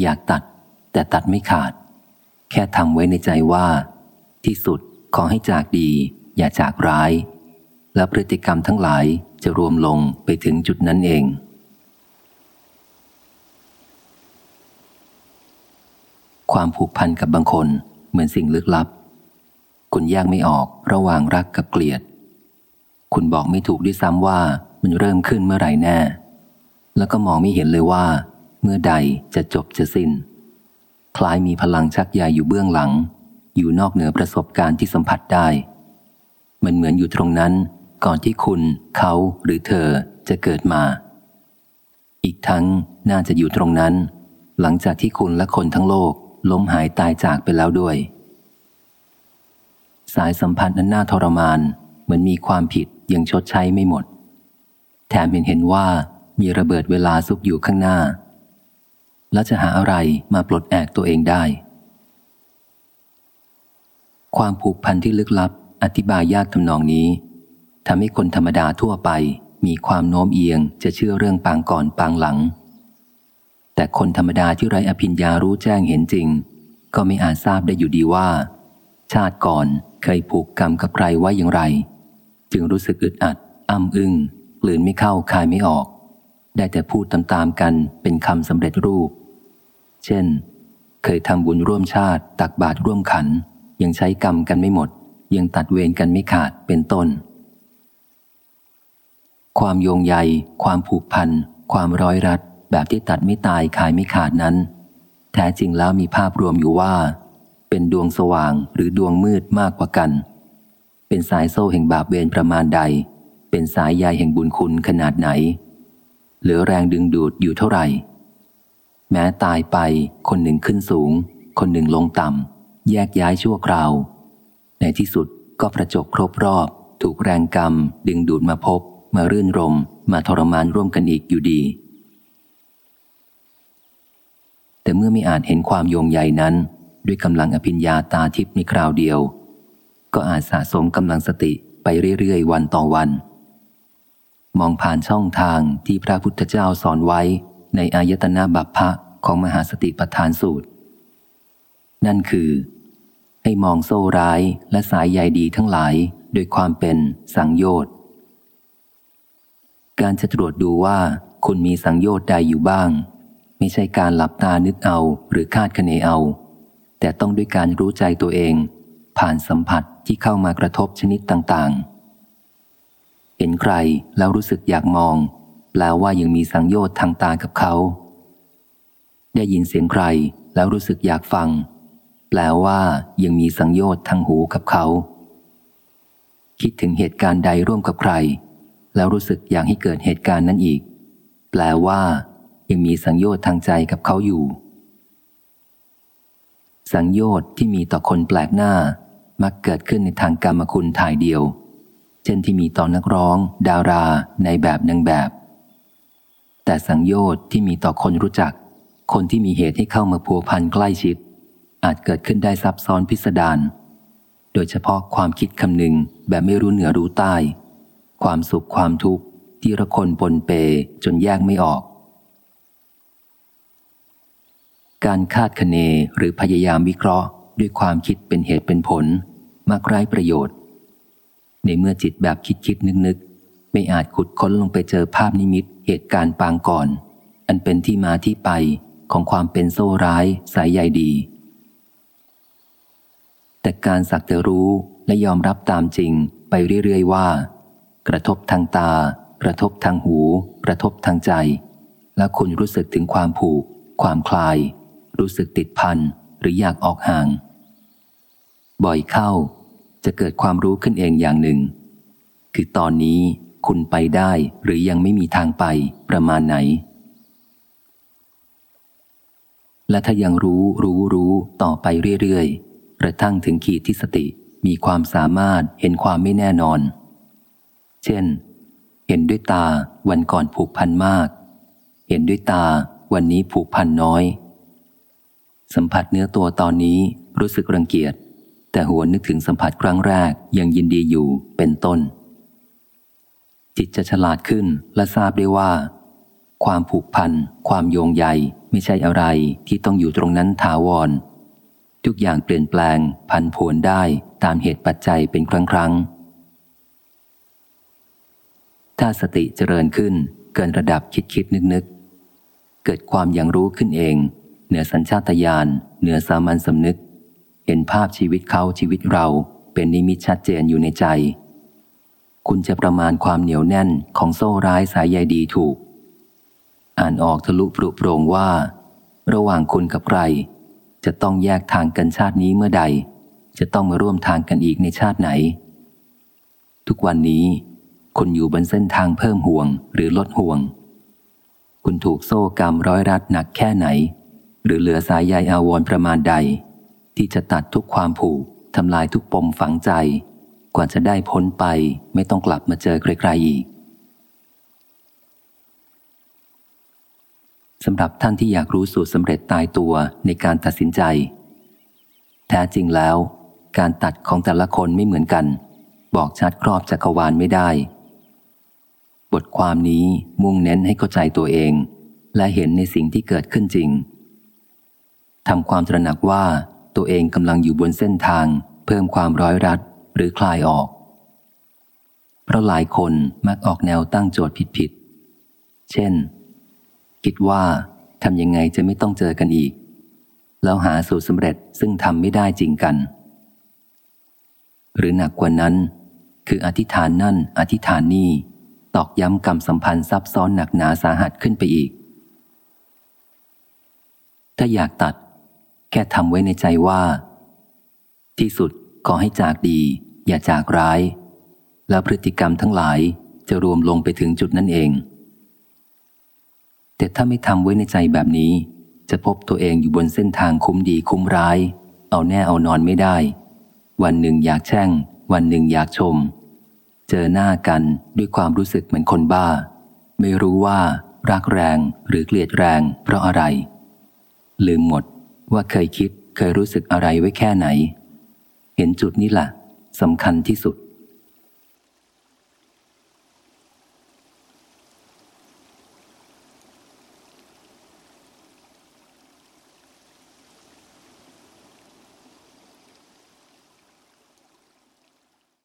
อยากตัด แต่ตัดไม่ขาด แค่ทำไว้ในใจว่า ที่สุดขอให้จากดี อย่าจากร้าย และพฤติกรรมทั้งหลายจะรวมลงไปถึงจุดนั้นเอง ความผูกพันกับบางคนเหมือนสิ่งลึกลับ คุณแยกไม่ออกระหว่างรักกับเกลียด คุณบอกไม่ถูกด้วยซ้ำว่ามันเริ่มขึ้นเมื่อไหร่แน่ แล้วก็มองไม่เห็นเลยว่า เมื่อใดจะจบจะสิน้น คล้ายมีพลังชักใยอยู่เบื้องหลัง อยู่นอกเหนือประสบการณ์ที่สัมผัสได้ มันเหมือนอยู่ตรงนั้น ก่อนที่คุณ เขาหรือเธอจะเกิดมา อีกทั้งน่าจะอยู่ตรงนั้น หลังจากที่คุณและคนทั้งโลกล้มหายตายจากไปแล้วด้วย สายสัมพันธ์นั้นน่าทรมาน เหมือนมีความผิดยังชดใช้ไม่หมด แถมเห็นเห็นว่ามีระเบิดเวลาซุกอยู่ข้างหน้า แล้วจะหาอะไรมาปลดแอกตัวเองได้ ความผูกพันที่ลึกลับ อธิบายยากทำนองนี้ทำให้คนธรรมดาทั่วไป มีความโน้มเอียงจะเชื่อเรื่องปางก่อนปางหลัง แต่คนธรรมดาที่ไร้อภิญญารู้แจ้งเห็นจริง ก็ไม่อาจทราบได้อยู่ดีว่า ชาติก่อนเคยผูกกรรมกับใครไว้อย่างไร จึงรู้สึกอึดอัดอ้ำอึง้งกลืนไม่เข้าคายไม่ออก ได้แต่พูดตามๆกันเป็นคำสำเร็จรูป เช่น เคยทำบุญร่วมชาติ ตักบาตรร่วมขัน ยังใช้กรรมกันไม่หมด ยังตัดเวรกันไม่ขาดเป็นต้น ความโยงใย ความผูกพัน ความร้อยรัด แบบที่ตัดไม่ตายขายไม่ขาดนั้น แท้จริงแล้วมีภาพรวมอยู่ว่า เป็นดวงสว่างหรือดวงมืดมากกว่ากัน เป็นสายโซ่แห่งบาปเวรประมาณใด เป็นสายใยแห่งบุญคุณขนาดไหน เหลือแรงดึงดูดอยู่เท่าไหร่ แม้ตายไปคนหนึ่งขึ้นสูง คนหนึ่งลงต่ำ แยกย้ายชั่วคราว ในที่สุดก็ประจบครบรอบ ถูกแรงกรรม ดึงดูดมาพบ มารื่นรม มาทรมานร่วมกันอีกอยู่ดี แต่เมื่อไม่อาจเห็นความโยงใยนั้น ด้วยกำลังอภิญญาตาทิพย์ในคราวเดียว ก็อาจสะสมกำลังสติไปเรื่อยๆ วันต่อวัน มองผ่านช่องทางที่พระพุทธเจ้าสอนไว้ ในอายตนะบัพพะของมหาสติปัฏฐานสูตร นั่นคือ ให้มองโซ่ร้ายและสายใยดีทั้งหลายโดยความเป็นสังโยชน์ การจะตรวจดูว่าคุณมีสังโยชน์ใดอยู่บ้าง ไม่ใช่การหลับตานึกเอาหรือคาดคะเนเอา แต่ต้องด้วยการรู้ใจตัวเอง ผ่านสัมผัสที่เข้ามากระทบชนิดต่างๆ เห็นใครแล้วรู้สึกอยากมอง แปลว่ายังมีสังโยชน์ทางตากับเขา ได้ยินเสียงใครแล้วรู้สึกอยากฟัง แปลว่ายังมีสังโยชน์ทางหูกับเขา คิดถึงเหตุการณ์ใดร่วมกับใคร แล้วรู้สึกอยากให้เกิดเหตุการณ์นั้นอีก แปลว่า ยังมีสังโยชน์ทางใจกับเขาอยู่ สังโยชน์ที่มีต่อคนแปลกหน้า มักเกิดขึ้นในทางกรรมคุณถ่ายเดียว เช่นที่มีต่อนักร้อง ดารา ในแบบนางแบบ แต่สังโยชน์ที่มีต่อคนรู้จัก คนที่มีเหตุให้เข้ามาพัวพันใกล้ชิด อาจเกิดขึ้นได้ซับซ้อนพิสดารโดยเฉพาะความคิดคำนึงแบบไม่รู้เหนือรู้ใต้ ความสุขความทุกข์ที่ระคนปนเปจนแยกไม่ออก การคาดคะเนหรือพยายามวิเคราะห์ ด้วยความคิดเป็นเหตุเป็นผลมักไร้ประโยชน์ ในเมื่อจิตแบบคิดคิดนึกนึก ไม่อาจขุดค้นลงไปเจอภาพนิมิตเหตุการณ์ปางก่อน อันเป็นที่มาที่ไปของความเป็นโซ่ร้ายสายใยดี แต่การสักแต่รู้และยอมรับตามจริงไปเรื่อยๆว่า กระทบทางตา กระทบทางหู กระทบทางใจ และคุณรู้สึกถึงความผูก ความคลาย รู้สึกติดพันหรืออยากออกห่าง บ่อยเข้าจะเกิดความรู้ขึ้นเองอย่างหนึ่ง คือตอนนี้ คุณไปได้หรือยังไม่มีทางไปประมาณไหน และถ้ายังรู้รู้รู้ต่อไปเรื่อยๆกระทั่งถึงขีดที่สติมีความสามารถเห็นความไม่แน่นอน เช่น เห็นด้วยตาวันก่อนผูกพันมาก เห็นด้วยตาวันนี้ผูกพันน้อย สัมผัสเนื้อตัวตอนนี้รู้สึกรังเกียจ แต่หัวนึกถึงสัมผัสครั้งแรกยังยินดีอยู่เป็นต้น จิตจะฉลาดขึ้นและทราบได้ว่า ความผูกพัน ความโยงใยไม่ใช่อะไรที่ต้องอยู่ตรงนั้นถาวร ทุกอย่างเปลี่ยนแปลงพันผวนได้ตามเหตุปัจจัยเป็นครั้งครั้งถ้าสติเจริญขึ้นเกินระดับคิดคิดนึกนึกเกิดความอย่างรู้ขึ้นเอง เหนือสัญชาตญาณเหนือสามัญสำนึก เห็นภาพชีวิตเขาชีวิตเราเป็นนิมิตชัดเจนอยู่ในใจ คุณจะประมาณความเหนียวแน่นของโซ่ร้ายสายใยดีถูก อ่านออกทะลุปรุโปรงว่า ระหว่างคุณกับใคร จะต้องแยกทางกันชาตินี้เมื่อใด จะต้องมาร่วมทางกันอีกในชาติไหน ทุกวันนี้ คุณอยู่บนเส้นทางเพิ่มห่วงหรือลดห่วง คุณถูกโซ่กรรมร้อยรัดหนักแค่ไหน หรือเหลือสายใยอาวรประมาณใด ที่จะตัดทุกความผูกทำลายทุกปมฝังใจ กว่าจะได้พ้นไปไม่ต้องกลับมาเจอใครๆอีกสำหรับท่านที่อยากรู้สูตรสำเร็จตายตัวในการตัดสินใจ แท้จริงแล้ว การตัดของแต่ละคนไม่เหมือนกัน บอกชัดครอบจักรวาลไม่ได้ บทความนี้มุ่งเน้นให้เข้าใจตัวเอง และเห็นในสิ่งที่เกิดขึ้นจริงทำความตระหนักว่าตัวเองกำลังอยู่บนเส้นทาง เพิ่มความร้อยรัด หรือคลายออก เพราะหลายคนมักออกแนวตั้งโจทย์ผิดๆ เช่น คิดว่าทำยังไงจะไม่ต้องเจอกันอีก แล้วหาสูตรสำเร็จซึ่งทำไม่ได้จริงกัน หรือหนักกว่านั้น คืออธิษฐานนั่นอธิษฐานนี่ตอกย้ำกรรมสัมพันธ์ซับซ้อนหนักหนาสาหัสขึ้นไปอีก ถ้าอยากตัด แค่ทำไว้ในใจว่า ที่สุดขอให้จากดี อย่าจากร้าย แล้วพฤติกรรมทั้งหลายจะรวมลงไปถึงจุดนั้นเอง แต่ถ้าไม่ทำไว้ในใจแบบนี้ จะพบตัวเองอยู่บนเส้นทางคุ้มดีคุ้มร้าย เอาแน่เอานอนไม่ได้ วันหนึ่งอยากแช่ง วันหนึ่งอยากชม เจอหน้ากันด้วยความรู้สึกเหมือนคนบ้า ไม่รู้ว่ารักแรงหรือเกลียดแรง เพราะอะไร ลืมหมดว่าเคยคิดเคยรู้สึกอะไรไว้แค่ไหน เห็นจุดนี้แหละ สำคัญที่สุด